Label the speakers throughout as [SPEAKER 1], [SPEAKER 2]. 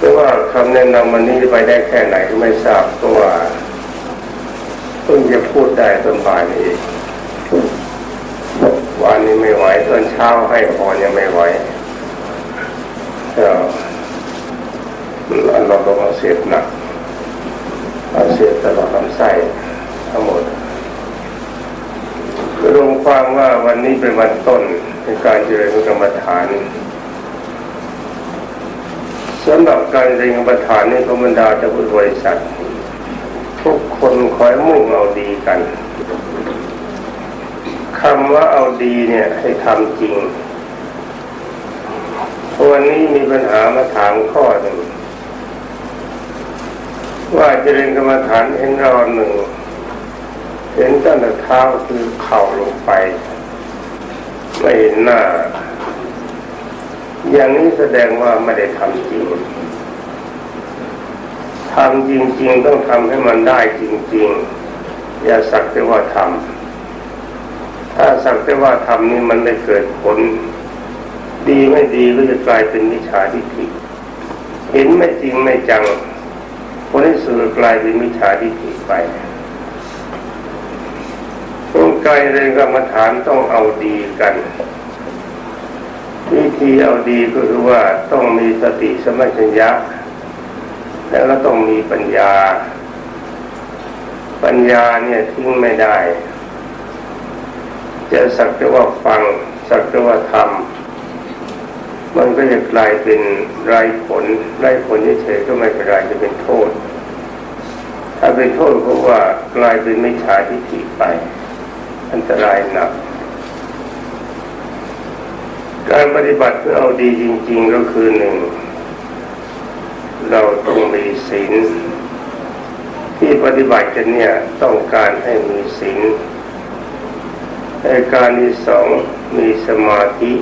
[SPEAKER 1] แต่ว่าคำแนะนำวันนี้ไปได้แค่ไหนก็ไม่ทราบเพราะว่าเพิ่งจะพูดได้ตอนบ่ายนี้วันนี้ไม่ไหวตอนเช้าให้พรยังไม่ไหวก็เราลงมาเสียหนักเสียตลอดลำไส้ทั้งหมดรวมความว่าวันนี้เป็นวันต้นในการเจริญกรรมฐาน สำหรับการเรียนกรรมฐานนี่ธรรมดาจะพุทธบริษัท ทุกคนคอยมุ่งเอาดีกันคำว่าเอาดีเนี่ยให้ทำจริงวันนี้มีปัญหามาถามข้อหนึ่งว่าเจริญกรรมฐานเห็นเราหนึ่งเห็นตั้งแต่เท้าคือเข่าลงไป ไม่เห็นหน้า อย่างนี้แสดงว่าไม่ได้ทำจริงทำจริง ๆ ต้องทำให้มันได้จริง ๆ อย่าสักแต่ว่าทำถ้าสักแต่ว่าทำนี่มันไม่เกิดผล ดีไม่ดีก็จะกลายเป็นวิชาทิฏฐิเห็นไม่จริงไม่จังผลที่สุดกลายเป็นวิชาทิฏฐิไปต้องกายเรียนกรรมฐานต้องเอาดีกัน วิธีเอาดีก็คือว่าต้องมีสติสมัชัญญะ แล้วก็ต้องมีปัญญา ปัญญาเนี่ยทิ้งไม่ได้ จะสักแต่ว่าฟัง สักแต่ว่าทำมันก็จะกลายเป็นไรผลไรผลเฉยๆก็ไม่เป็นไรจะเป็นโทษ ถ้าเป็นโทษเพราะว่ากลายเป็นไมิจฉาทิฏฐิไป อันตรายหนัก การปฏิบัติเพื่อเอาดีจริง ๆ ก็คือหนึ่ง เราต้องมีศีลที่ปฏิบัติกันเนี่ยต้องการให้มีศีลรายการที่สองมีสมาธิ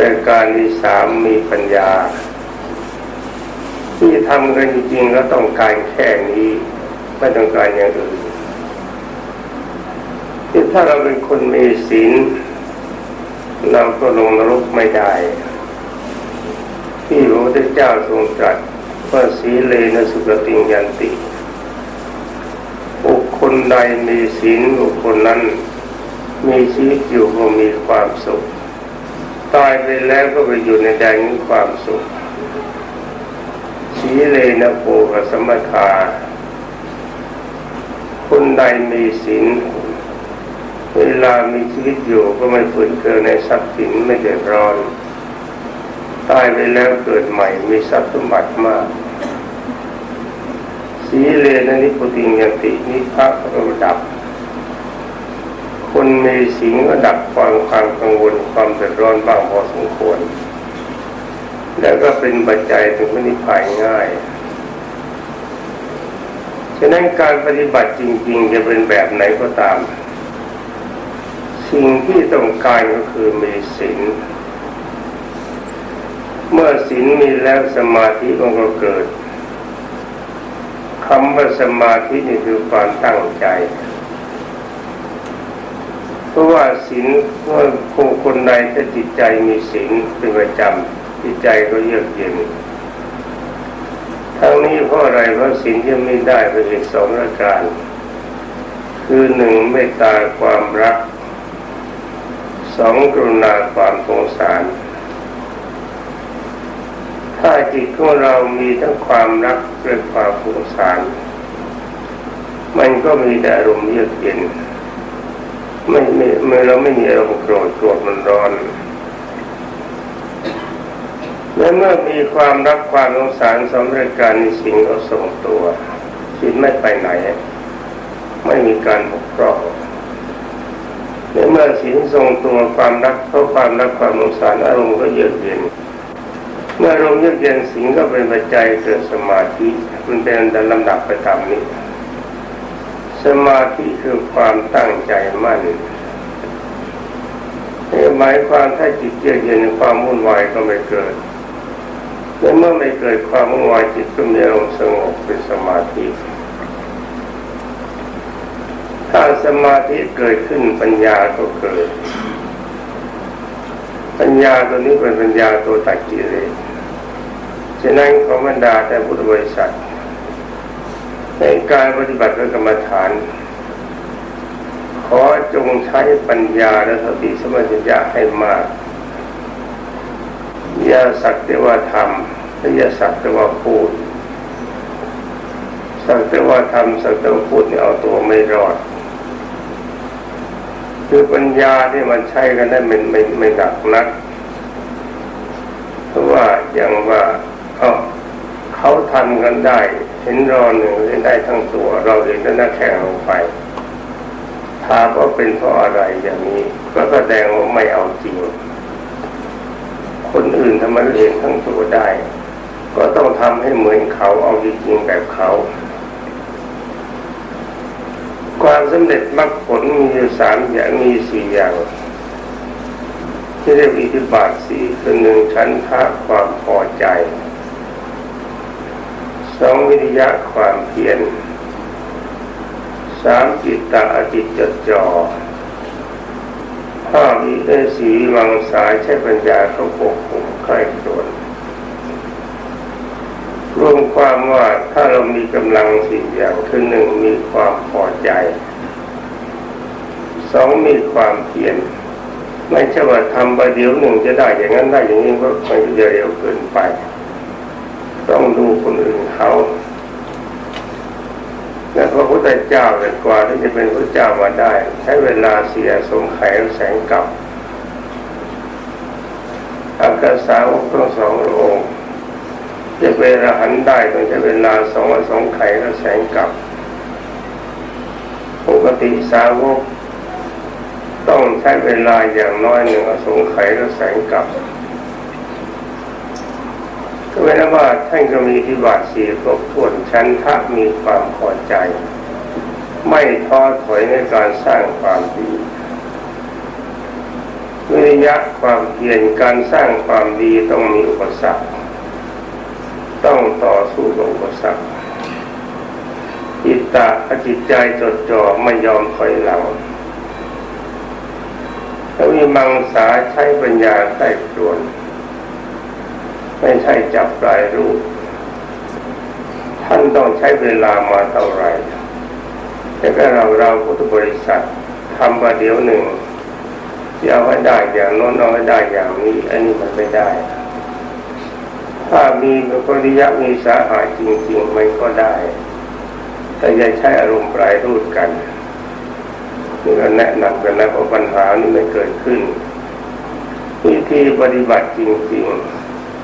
[SPEAKER 1] รายการที่สามมีปัญญา ที่ทำกันจริงๆก็ต้องการแค่นี้ ไม่ต้องการอย่างอื่นที่ถ้าเราเป็นคนมีศีล เราก็ลงนรกไม่ได้ ที่พระพุทธเจ้าทรงตรัสว่าสีเลนะสุกติยันติบุคคลใดมีศีลบุคคลนั้น มีชีวิตอยู่ก็มีความสุข ตายไปแล้วก็ไปอยู่ในแดนของความสุขสีเลนะโภกสมถาคนใดมีศีล เวลามีชีวิตอยู่ก็ไม่ฝืนเกินในทรัพย์สินไม่เดือดร้อนตายไปแล้วเกิดใหม่มีทรัพย์สมบัติมากสีเลนนิพุติยตินิพระระดับ คนมีสิงก็ดับความความกังวลความเดือดร้อนบ้างพอสมควร แล้วก็เป็นปัจจัยถึงพระนิพพานง่ายฉะนั้นการปฏิบัติจริง ๆ จะเป็นแบบไหนก็ตาม สิ่งที่ต้องการก็คือมีศีลเมื่อศีลมีแล้วสมาธิมันก็เกิดคำว่าสมาธินี่คือความตั้งใจ เพราะว่าศีลเมื่อคงคนใดถ้าจิตใจมีศีลเป็นประจำจิตใจก็เยือกเย็นทั้งนี้เพราะอะไรเพราะศีลที่ไม่ได้เป็นเหตุสองประการ คือหนึ่งไม่ตายความรัก สองกรุณาความสงสาร ถ้าจิตของเรามีทั้งความรักและความสงสาร มันก็มีแต่อารมณ์เยือกเย็นไม่ไม่เมื่อเราไม่มีอารมณ์โกรธโกรธมันร้อนและเมื่อมีความรักความสงสารสำเร็จการในสิ่งก็ส่งตัวจิตไม่ไปไหน ไม่มีการบกพร่อง ในเมื่อศีลทรงตัวความรักเพราะความรักความสงสารอารมณ์ก็เยือกเย็นเมื่ออารมณ์เยือกเย็นศีลก็เป็นปัจจัยเกิดสมาธิมันเป็นลำดับไปตามนี้ สมาธิคือความตั้งใจมั่นนี่หมายความถ้าจิตเยือกเย็นความวุ่นวายก็ไม่เกิดและเมื่อไม่เกิดความวุ่นวายจิตก็มีอารมณ์สงบเป็นสมาธิ ถ้าสมาธิเกิดขึ้นปัญญาก็เกิด ปัญญาตัวนี้เป็นปัญญาตัวตัดกิเลสฉะนั้นขอบรรดาแต่พุทธบริษัท ในการปฏิบัติกรรมฐาน ขอจงใช้ปัญญาและสติสมัญญาให้มาก อย่าสักแต่ว่าทำอย่าสักแต่ว่าพูดสักแต่ว่าทำสักแต่ว่าพูดนี่เอาตัวไม่รอด คือปัญญาที่มันใช้กันได้ไม่ไม่ไม่หนักนักเพราะว่าอย่างว่าเขาเขาทำกันได้ เห็นรอหนึ่งได้ทั้งตัว เราเห็นก็น่าแข่งลงไปถามว่าเป็นเพราะอะไรอย่างนี้ ก็แสดงว่าไม่เอาจริง คนอื่นทำมันเองทั้งตัวได้ ก็ต้องทำให้เหมือนเขาเอาจริงแบบเขา ความสำเร็จมรรคผลมีอยู่สามอย่างมีสี่อย่างที่เรียกอิทธิบาทสี่คือหนึ่งชั้นทะความพอใจสองวิริยะความเพียรสามจิตตะจิตจดจ่อห้าวิเอสีวังสายใช้ปัญญาเขาปกคุมใครโดน รวมความว่าถ้าเรามีกำลังสี่อย่างคือหนึ่งมีความพอใจสองมีความเพียรไม่ใช่ว่าทำไปเดี๋ยวหนึ่งจะได้อย่างนั้นได้อย่างนี้ก็มันจะเร็วเกินไป ต้องดูคนอื่นเขาและพระพุทธเจ้าเลยกว่าที่จะเป็นพระเจ้ามาได้ ใช้เวลาเสียสงไขแสงกับอากาศสาวกทั้งสององค์ จะเวลาหันได้ต้องใช้เวลาสองวันสองไขแล้วแสงกลับ ปกติสาวกต้องใช้เวลาอย่างน้อยหนึ่งอสงไขยและแสงกลับ ก็เป็นว่าท่านก็มีที่บาทสีครบถ้วนชั้นทักมีความพอใจ ไม่ท้อถอยในการสร้างความดีวิริยะความเพียรการสร้างความดีต้องมีอุปสรรค ต้องต่อสู้กับอุปสรรคจิตตะจิตใจจดจ่อไม่ยอมถอยหลังแล้วมีมังสาใช้ปัญญาใต้ครวน ไม่ใช่จับปลายรูป ท่านต้องใช้เวลามาเท่าไหร่แต่ก็เราเราพุทธบริษัททำมาเดี๋ยวหนึ่งจะเอาให้ได้อย่างโน้นเอาให้ได้อย่างนี้ อันนี้มันไม่ได้ ถ้ามีปริยะมีสาหายจริงๆมันก็ได้ แต่อย่าใช้อารมณ์ปลายรูปกันนี่ก็แนะนำกันนะเพราะปัญหานี้ไม่เกิดขึ้นวิธีปฏิบัติจริง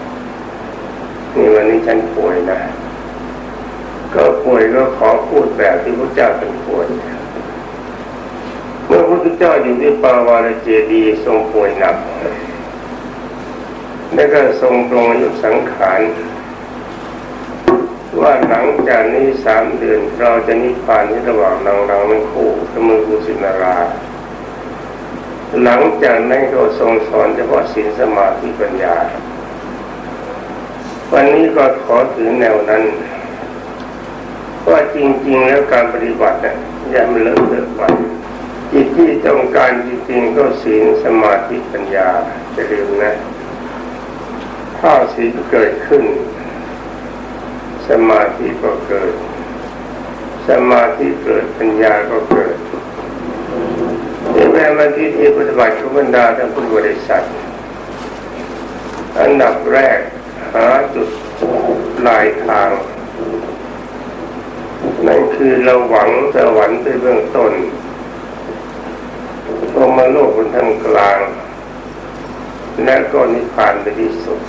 [SPEAKER 1] ๆนี่วันนี้ฉันป่วยนะ ก็ป่วยก็ขอพูดแบบที่พระเจ้าเป็นป่วยเมื่อพระพุทธเจ้าอยู่ที่ปาวาลเจดีทรงป่วยหนัก แล้วก็ทรงปรงอายุสังขารว่าหลังจากนี้สามเดือนเราจะนิพพานที่ระหว่างนางรังทั้งคู่สมือกุสินารา หลังจากนั้นก็ทรงสอนเฉพาะศีลสมาธิปัญญา วันนี้ก็ขอถือแนวนั้นว่าจริง ๆ แล้วการปฏิบัติเนี่ยอย่ามันเลอะเทอะไปจิตที่ต้องการจริงๆก็ศีลสมาธิปัญญาจะลืมนะ ถ้าศีลเกิดขึ้น สมาธิก็เกิด สมาธิเกิดปัญญาก็เกิดในแม้วันที่ที่ปฏิบัติขุบรรดาท่านพุทธบริษัทอันดับแรกหาจุดลายทาง นั่นคือเราหวังสวรรค์ในเบื้องต้นพรมาโลกบนทางกลาง และก็นิพพานไปที่สุด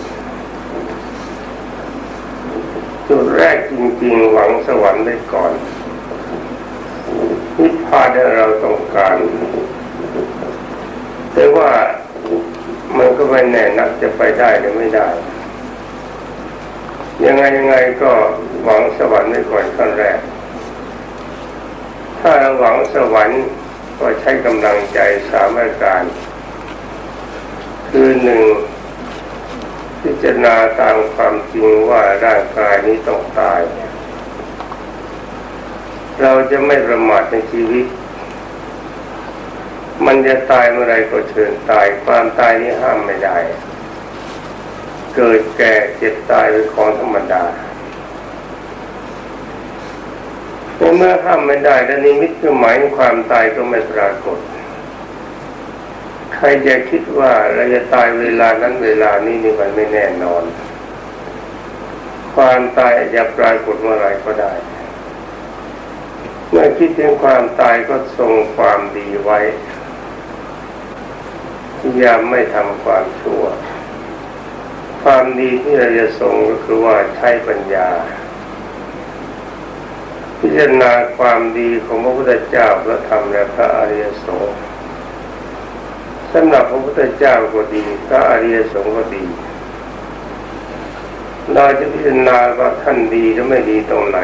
[SPEAKER 1] จุดแรกจริงๆ หวังสวรรค์ได้ก่อน นิพพานเราต้องการ แต่ว่ามันก็ไม่แน่นักจะไปได้หรือไม่ได้ ยังไงยังไงก็หวังสวรรค์ได้ก่อนขั้นแรก ถ้าเราหวังสวรรค์ก็ใช้กำลังใจสามอาการ คือหนึ่ง พิจารณาตามความจริงว่าร่างกายนี้ต้องตาย เราจะไม่ประมาทในชีวิต มันจะตายเมื่อไรก็เชิญตาย ความตายนี้ห้ามไม่ได้ เกิดแก่เจ็บตายเป็นของธรรมดาแต่เมื่อห้ามไม่ได้และนิมิตคือหมายความตายก็ไม่ปรากฏ ใครจะคิดว่าเราจะตายเวลานั้นเวลานี้นี่มันไม่แน่นอน ความตายจะปรากฏเมื่อไรก็ได้ เมื่อคิดถึงความตายก็ทรงความดีไว้ยายามไม่ทำความชั่ว ความดีที่เราจะทรงก็คือว่าใช้ปัญญา พิจารณาความดีของพระพุทธเจ้าพระธรรมและพระอริยสงฆ์ สำหรับพระพุทธเจ้าก็ดีพระอริยสงฆ์ก็ดี เราจะพิจารณาว่าท่านดีหรือไม่ดีตรงไหน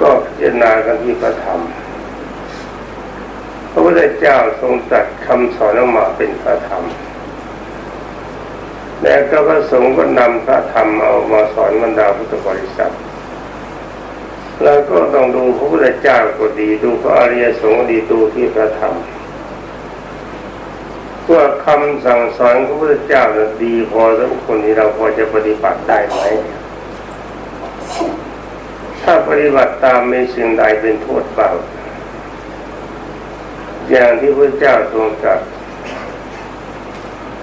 [SPEAKER 1] ก็พิจารณากันที่พระธรรม พระพุทธเจ้าทรงตรัสคำสอนออกมาเป็นพระธรรมและก็พระสงฆ์ก็นำพระธรรมเอามาสอนบรรดาพุทธบริษัทแล้วก็ต้องดูพระพุทธเจ้าก็ดี ดูพระอริยสงฆ์ดีดูที่พระธรรม ว่าคำสั่งสอนพระพุทธเจ้าดีพอสมควรที่เราพอจะปฏิบัติได้ไหมถ้าปฏิบัติตามไม่สิ่งใดเป็นโทษเปล่าอย่างที่พระเจ้าทรงตรัส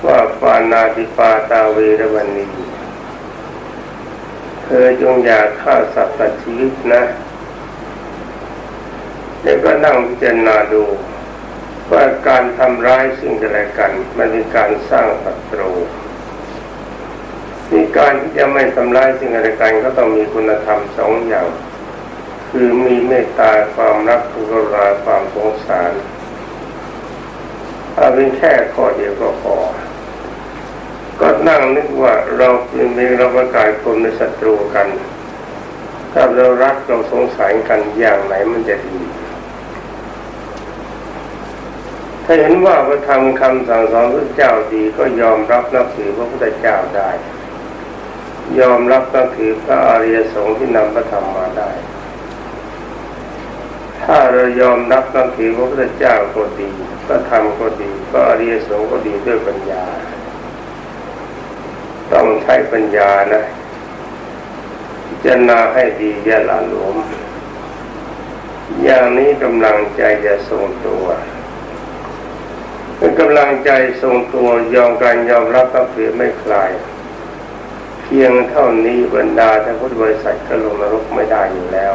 [SPEAKER 1] ว่าปานาติปาตาเวรวันนีเธอจงอย่าฆ่าสัตว์ตัดชีวิตนะ แล้วก็นั่งพิจารณาดู ว่าการทำร้ายสิ่งใดกันมันเป็นการสร้างศัตรูมีการที่จะไม่ทำร้ายสิ่งใดกันก็ต้องมีคุณธรรมสองอย่าง คือมีเมตตาความรักกรุณาความสงสารถ้าเป็นแค่ข้อเดียวก็พอก็นั่งนึกว่าเราเป็นเเราประกาศคนในศัตรูกัน ถ้าเรารักเราสงสารกันอย่างไหนมันจะดี ถ้าเห็นว่าพระธรรมคำสั่งสอนพระเจ้าดีก็ยอมรับนับถือพระพุทธเจ้าได้ ยอมรับนับถือพระอริยสงฆ์ที่นำพระธรรมมาได้ ถ้าเรายอมรับนับถือพระพุทธเจ้าก็ดีพระธรรมก็ดีพระอริยสงฆ์ก็ดีด้วยปัญญา ต้องใช้ปัญญานะพิจารณาให้ดีอย่าหลาหลวมอย่างนี้กำลังใจจะทรงตัว เป็นกำลังใจทรงตัวยอมการยอมรับนับถือไม่คลาย เพียงเท่านี้บรรดาท่านพุทธบริษัทก็ลงนรกไม่ได้อยู่แล้ว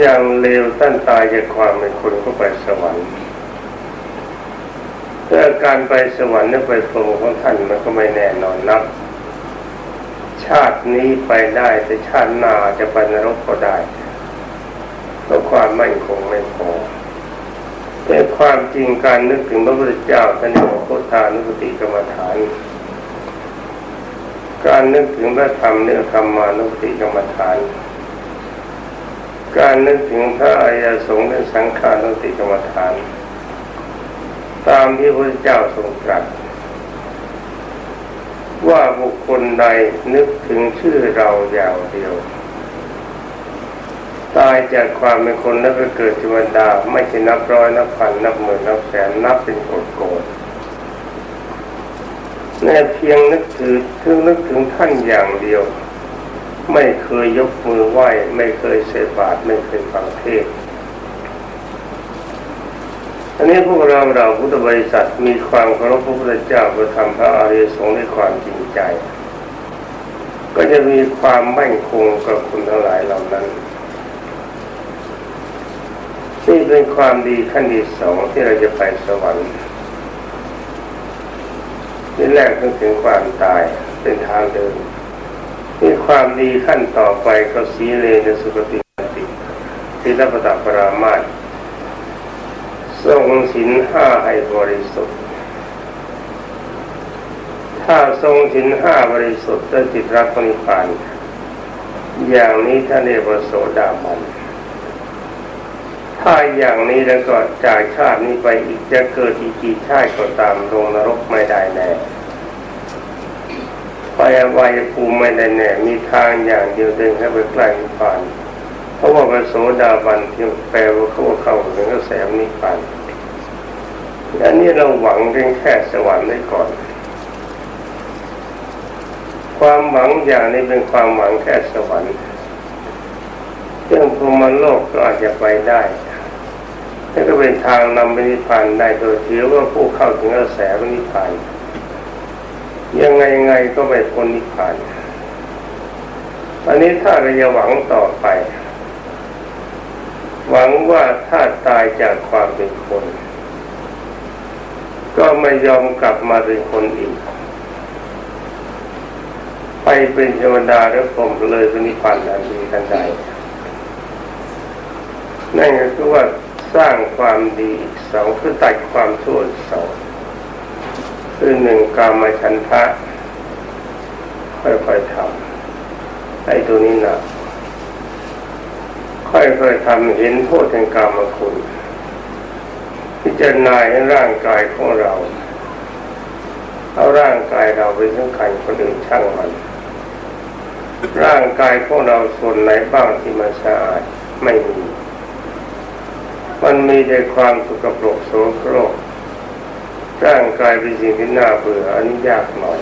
[SPEAKER 1] อย่างเลวท่านตายจากความเป็นคนก็ไปสวรรค์แต่การไปสวรรค์นี่ไปโปรของท่านมันก็ไม่แน่นอนนัก ชาตินี้ไปได้แต่ชาติหน้าจะไปนรกก็ได้เพราะความมั่นคงไม่พอ แต่ความจริงการนึกถึงพระพุทธเจ้าท่านเรียกโคตานุสติกรรมฐาน การนึกถึงพระธรรมเนื้อธรรมานุสติกรรมฐาน การนึกถึงพระอริยสงฆ์และสังขารุติกรรมฐาน ตามที่พระเจ้าทรงตรัสว่าบุคคลใดนึกถึงชื่อเราอย่างเดียว ตายจากความเป็นคนแล้วไปเกิดเทวดา ไม่ใช่นับร้อยนับพันนับหมื่นนับแสนนับเป็นโกรธโกรธแน่เพียงนึกถึงถึงนึกถึงท่านอย่างเดียว ไม่เคยยกมือไหว้ ไม่เคยเสบาทไม่เคยฟังเทศอันนี้พวกเราเราพุทธบริษัทมีความเคารพพระพุทธเจ้าประทำพระอริยสงฆ์ด้วยความจริงใจ ก็จะมีความมั่นคงกับคุณทั้งหลายเหล่านั้น นี่เป็นความดีขั้นที่สองที่เราจะไปสวรรค์ที่แรกต้องถึงความตายเป็นทางเดินมีความดีขั้นต่อไปก็สีเลนสุปฏิติศีลปตปรามาตทรงศีลห้าให้บริสุทธิ์ ถ้าทรงศีลห้าบริสุทธิ์จะจิตรักนิพพาน อย่างนี้ท่านเรียกว่าโสดาบัน ถ้าอย่างนี้แล้วก็จากชาตินี้ไปอีกจะเกิดอีกกี่ชาติก็ตามลงนรกไม่ได้แน่ไปวายภูมิไม่ได้แน่มีทางอย่างเดียวเดินให้ไปใกล้นิพพานเพราะว่าพระโสดาบันที่แปลว่าเข้าเข้าถึงกระแสนิพพานอันนี้เราหวังเพียงแค่สวรรค์ไว้ก่อน ความหวังอย่างนี้เป็นความหวังแค่สวรรค์เรื่องพรมโลกก็อาจจะไปได้ นี่ก็เป็นทางนำไปนิพพานได้โดยถือว่าผู้เข้าถึงกระแสนิพพานยังไงยังไงก็ไม่พ้นนิพพานอันนี้ถ้าเราจะหวังต่อไป หวังว่าถ้าตายจากความเป็นคน ก็ไม่ยอมกลับมาเป็นคนอีก ไปเป็นเทวดาแล้วผมเลยเป็นนิพพานทันทีทันใดนั่นก็คือว่า สร้างความดีสองคือตัดความชั่วสองคือหนึ่งกามาชันทะค่อยๆทำไอ้ตัวนี้นะค่อยๆทำเห็นโทษแห่งกรรมคุณ พิจารณาให้ร่างกายของเรา เอาร่างกายเราไปสำคัญคนอื่นช่างมัน ร่างกายของเราส่วนไหนบ้างที่มันสะอาดไม่มี มันมีแต่ความสุกปรกโสโครกร่างกายเป็นสิ่งที่น่าเบื่ออันนี้ยากหน่อย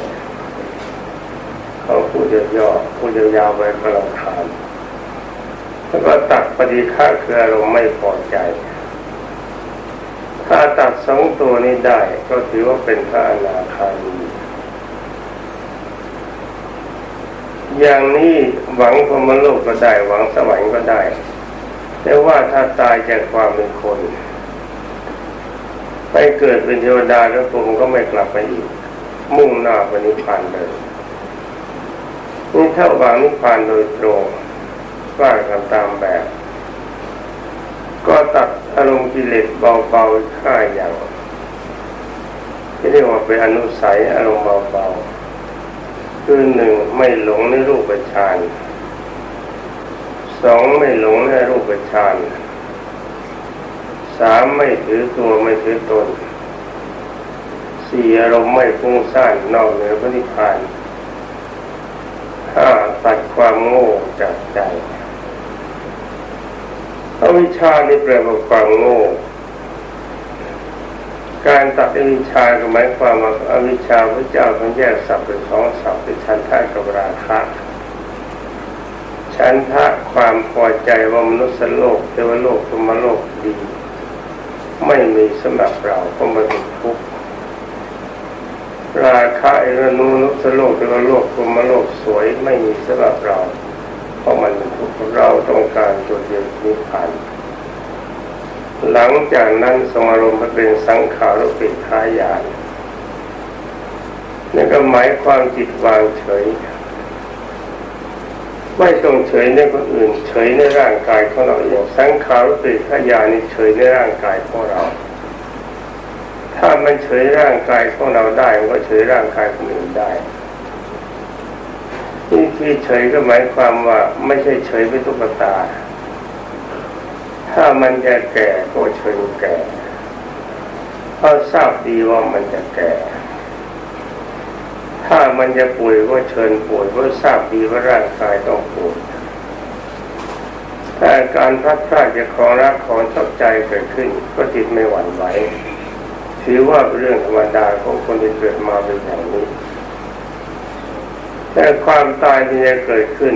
[SPEAKER 1] เขาพูดย่อๆพูดยาวๆไปกำลังคานแล้วก็ตัดปฏิฆาคืออารมณ์ไม่พอใจ ถ้าตัดสองตัวนี้ได้ก็ถือว่าเป็นพระอนาคามีอย่างนี้หวังพรมโลกก็ได้ หวังสวรรค์ก็ได้ แต่ว่าถ้าตายจากความเป็นคน ไปเกิดเป็นเทวดาแล้วผมก็ไม่กลับไปอีก มุ่งหน้าไปนิพพานเลยนี่เท่าหวังนิพพานโดยตรงว่ากันตามแบบ ก็ตัดอารมณ์กิเลสเบาๆห้าอย่างที่เรียกว่าเป็นอนุสัยอารมณ์เบาๆคือหนึ่งไม่หลงในรูปฌาน สองไม่หลงในรูปฌานสามไม่ถือตัวไม่ถือตนสี่อารมณ์ไม่ฟุ้งซ่านนอกเหนือพระนิพพานห้าตัดความโง่จากใจอวิชชานี่แปลว่าความโง่ การตัดอวิชชาก็หมายความว่าอวิชชาพระเจ้าต้องแยกสับเป็นสองสับเป็นชันทะกับราคะ ชันทะความพอใจว่ามนุษย์โลกเทวโลกธรรมโลกดี ไม่มีสำหรับเราก็มาเป็นทุกข์ราคะเอรนุนุสโลกเทวโลกธรรมโลกสวยไม่มีสำหรับเรา เพราะมันเป็นทุกข์เราต้องการจุดเดียวนิพพานหลังจากนั้นสมารมณ์เป็นสังขารปิทายานนี่นก็หมายความจิตวางเฉย ไม่ต้องเฉยในคนอื่น เฉยในร่างกายของเราอย่างสังขารปิทายานี่เฉยในร่างกายของเรา ถ้ามันเฉยร่างกายของเราได้มันก็เฉยร่างกายคนอื่นได้ที่ที่เฉยก็หมายความว่าไม่ใช่เฉยเป็นตุ๊กตา ถ้ามันจะแก่ก็เฉยแก่เพราะทราบดีว่ามันจะแก่ ถ้ามันจะป่วยก็เชิญป่วยเพราะทราบดีว่าร่างกายต้องป่วยถ้าการพัดพลาดจากของรักของชอบใจเกิดขึ้น ก็จิตไม่หวั่นไหวถือว่าเป็นเรื่องธรรมดาของคนที่เกิดมาเป็นอย่างนี้ แต่ความตายที่จะเกิดขึ้น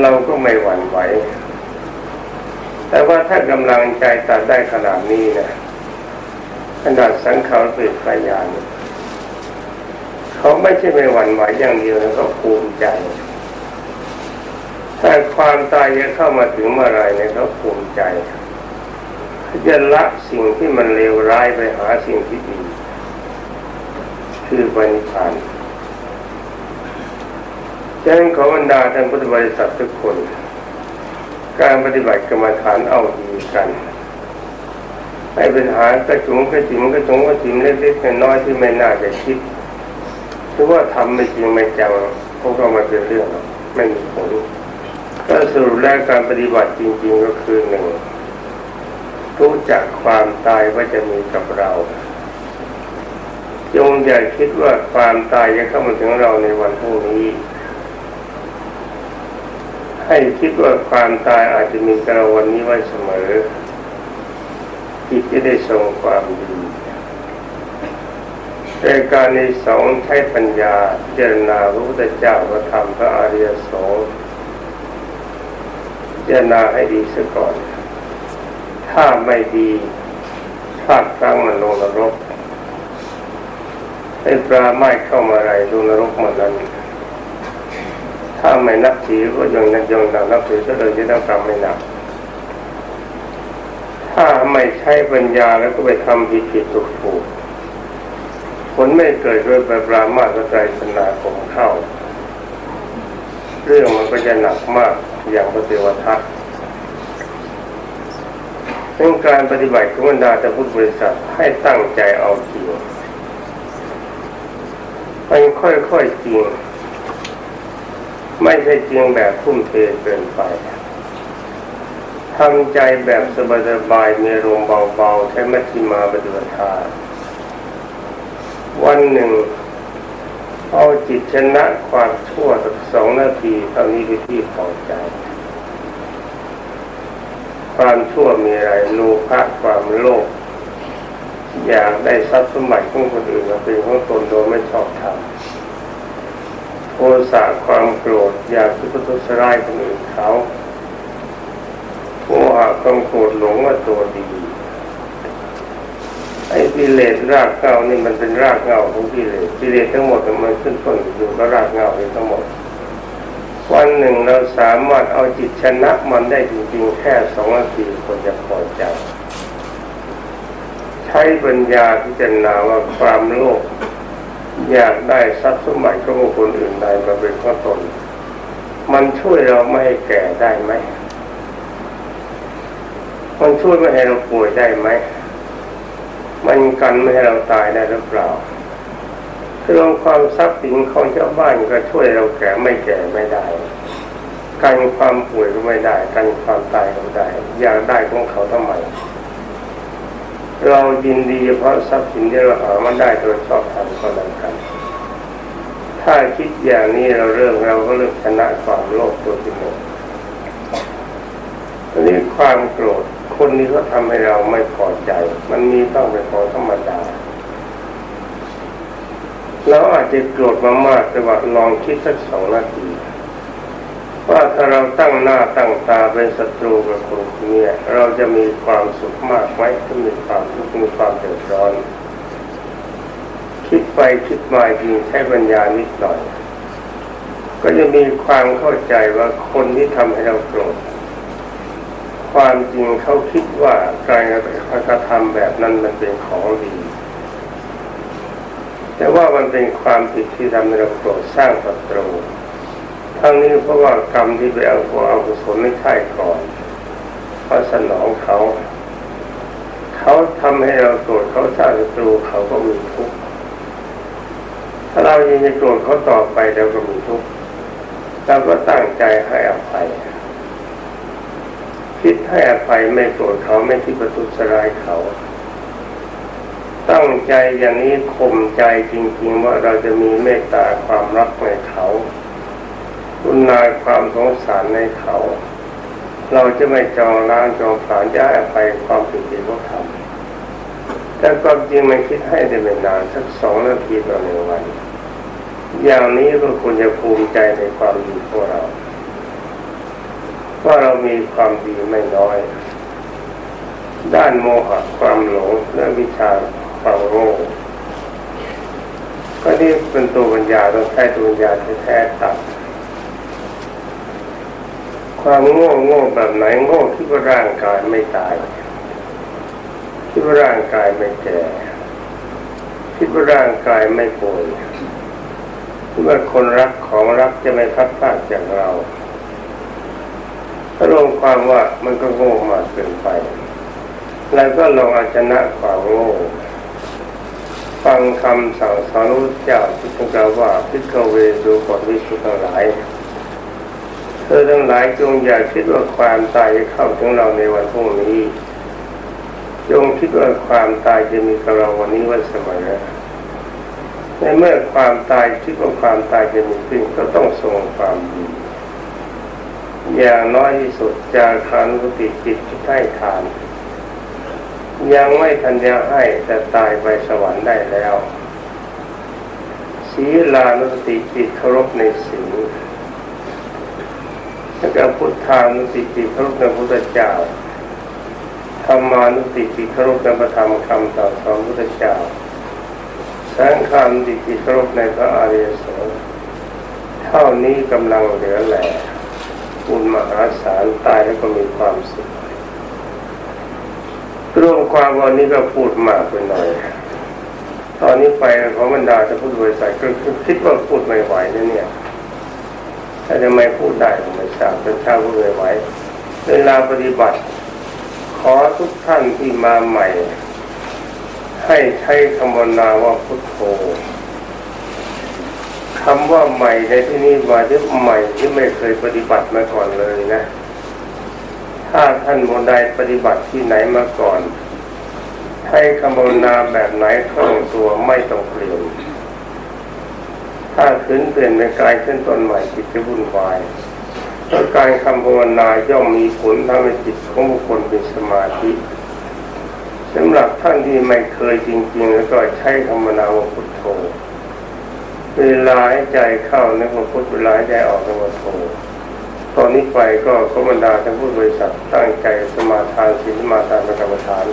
[SPEAKER 1] เราก็ไม่หวั่นไหว แต่ว่าถ้ากำลังใจตัดได้ขนาดนี้นะขนาดสังขารเปิดขยาน เขาไม่ใช่ไม่หวั่นไหวอย่างเดียวนะเขาภูมิใจถ้าความตายจะเข้ามาถึงเมื่อไรเนี่ยเขาภูมิใจจะละสิ่งที่มันเลวร้ายไปหาสิ่งที่ดี คือปณิพานฉะนั้นขอบรรดาท่านพุทธบริษัททุกคน การปฏิบัติกรรมฐานเอาดีกันให้ป็นหากระจุงกระจิมกระจุงกระจิมเล็กๆน้อยที่ไม่น่าจะคิด ถือว่าทำไม่จริงไม่จังพวกเรามาเป็นเรื่องไม่มีผลก็สรุปแรกการปฏิบัติจริง ๆ ก็คือหนึ่งรู้จักความตายว่าจะมีกับเราจงอย่าคิดว่าความตายจะเข้ามาถึงเราในวันพรุ่งนี้ ให้คิดว่าความตายอาจจะมีกระวันนี้ไว้เสมอจิตจะได้ทรงความดี รายการในสองใช้ปัญญาเจรณาพระพุทธเจ้าพระธรรมพระอริยสงฆ์เจรณาให้ดีซะก่อน ถ้าไม่ดีพลาดพลั้งมันลงนรกให้ปลาไม้เข้ามาอะไรลงนรกหมันนั้นถ้าไม่นับถือก็ยังนักยังนับถือก็เลยจะต้องกรรมไม่หนัก ถ้าไม่ใช้ปัญญาแล้วก็ไปทำผิดผิดถูกถูก ลไม่เกิดด้วยปรามาสใจสนาของเข้า เรื่องมันก็จะหนักมากอย่างพระเทวทัตเรื่องการปฏิบัติของบรรดาแต่พุทธบริษัทให้ตั้งใจเอาจริงมันค่อยๆจริง ไม่ใช่จริงแบบพุ่มเทเกินไปทำใจแบบสบายๆมีรมเบาๆ ใช้มัชฌิมาปฏิบัติ วันหนึ่ง เอาจิตชนะความชั่วสักสองนาทีเท่านี้คือที่พอใจ ความชั่วมีอะไรโลภะความโลภอยากได้ทรัพย์สมบัติของคนอื่นมาเป็นของตนโดยไม่ชอบธรรมโทสะความโกรธอยากที่พุทุสร้ายคนอื่นเขาโมหะความโกรธหลงว่าตัวดี ไอ้กิเลสรากเงานี่มันเป็นรากเงาของกิเลสกิเลสทั้งหมดมันขึ้นต้นอยู่กับรากเงาทั้งหมด วันหนึ่งเราสามารถเอาจิตชนะมันได้จริงๆแค่สองนาทีคนจะพอใจใช้ปัญญาพิจารณาว่าความโลภอยากได้ทรัพย์สมบัติของคนอื่นใดมาเป็นข้อตน มันช่วยเราไม่ให้แก่ได้ไหมมันช่วยไม่ให้เราป่วยได้ไหม มันกันไม่ให้เราตายได้หรือเปล่าคืองความทรัพย์สินของเจ้าบ้านก็ช่วยเราแก่ไม่แก่ไม่ได้กันความป่วยก็ไม่ได้กันความตายก็ไม่ได้ อยากได้ของเขาทำไม เรายินดีเพราะทรัพย์สินที่เราหามันได้โดยชอบธรรมก็แล้วกัน ถ้าคิดอย่างนี้เราเริ่มเราก็เริ่มชนะความโลภตัวที่หนึ่งอันนี้ความโกรธ คนนี้ก็ทำให้เราไม่พอใจ มันมีต้องเป็นของธรรมดาเราอาจจะโกรธมามากแต่ว่าลองคิดสักสองนาที ว่าถ้าเราตั้งหน้าตั้งตาเป็นศัตรูกับคนนี้เราจะมีความสุขมากไหมถ้ามีความทุกข์มีความเดือดร้อน คิดไปคิดมาจริงใช้ปัญญานิดหน่อย ก็จะมีความเข้าใจว่าคนที่ทำให้เราโกรธ ความจริงเขาคิดว่าการกระทำแบบนั้นมันเป็นของดี แต่ว่ามันเป็นความผิดที่ทำให้เราโกรธสร้างศัตรูทั้งนี้เพราะว่ากรรมที่ไปเอาเอากุศลไม่ใช่ก่อนเพราะสนองเขา เขาทำให้เราโกรธเขาสร้างศัตรูเขาก็มีทุกข์ถ้าเรายังจะโกรธเขาต่อไปเราก็มีทุกข์เราก็ตั้งใจให้อภัย คิดให้อภัยไม่โกรธเขาไม่คิดประทุษร้ายเขา ตั้งใจอย่างนี้ข่มใจจริง ๆ ว่าเราจะมีเมตตาความรักในเขาคุณนายความสงสารในเขา เราจะไม่จองล้างจองผลานจะให้ไปความผิดที่เขาทำแต่ความจริงมันคิดให้ได้ไม่นานสักสองนาทีต่อหนึ่งวัน อย่างนี้ก็ควรจะภูมิใจในความดีของเรา ว่าเรามีความดีไม่น้อย ด้านโมหะความหลงและวิชาความโง่ก็นี่เป็นตัวปัญญาต้องใช้ตัวปัญญาแท้ๆตัดความโง่โง่แบบไหนโง่ที่ว่าร่างกายไม่ตายคิดว่าร่างกายไม่แก่คิดว่าร่างกายไม่ป่วยคิดว่าคนรักของรักจะไม่พัดพลาดจากเรา ถ้าลงความว่ามันก็โง่มากเกินไป แล้วก็ลองอาชนะความโง่ฟังคำสั่งสอนพระเจ้าที่ทรงกล่าวว่าพิกเวดูก่อนวิสุทธ์ทั้งหลายธอทั้งหลายจงอย่าคิดว่าความตายจะเข้าถึงเราในวันพรุ่งนี้ จงคิดว่าความตายจะมีกับเราวันนี้วันเสมอในเมื่อความตายคิดว่าความตายจะมีขึ้นก็ต้องทรงความดี อย่างน้อยที่สุดจากทานุติจิตที่ให้ทาน ยังไม่ทันจะให้แต่ตายไปสวรรค์ได้แล้วศีลานุสติจิตเคารพในศีลแล้วก็พุทธานุสติจิตเคารพในพุทธเจ้าธรรมานุสติจิตเคารพในพระธรรมคำสอนของพุทธเจ้าสังฆานุสติจิตเคารพในพระอริยสงฆ์เท่านี้กำลังเหลือแหละ บุญมหาศาลตายแล้วก็มีความสุขรวมความวันนี้ก็พูดมากไปหน่อย ตอนนี้ไปของบรรดาจะพูดบริษัทก็คิดว่าพูดไม่ไหวนะเนี่ยถ้าจะไม่พูดได้ผมไม่ทราบแต่ถ้าพูดไม่ไหวเวลาปฏิบัติ ขอทุกท่านที่มาใหม่ ให้ใช้คำวนาว่าพุทโธ คำว่าใหม่ในที่นี้หมายถึงใหม่ที่ไม่เคยปฏิบัติมาก่อนเลยนะ ถ้าท่านโมใดปฏิบัติที่ไหนมาก่อน ให้คำภาวนาแบบไหนคล่องตัวไม่ต้องเปลี่ยน ถ้าขึ้นเปลี่ยนในกายขึ้นต้นใหม่จิตจะวุ่นวายเพราะการคำภาวนาย่อมมีผลทำให้จิตของบุคคลเป็นสมาธิสำหรับท่านที่ไม่เคยจริงๆ แล้วก็ใช้คำภาวนาว่าพุทโธ เวลาให้ใจเข้าในว่าพุทเวลาให้ใจออกนึกว่าโธตอนนี้ไปก็ขบรรดาท่านผู้บริษัทตั้งใจสมาทานศีลสมาทานประกรรมฐาน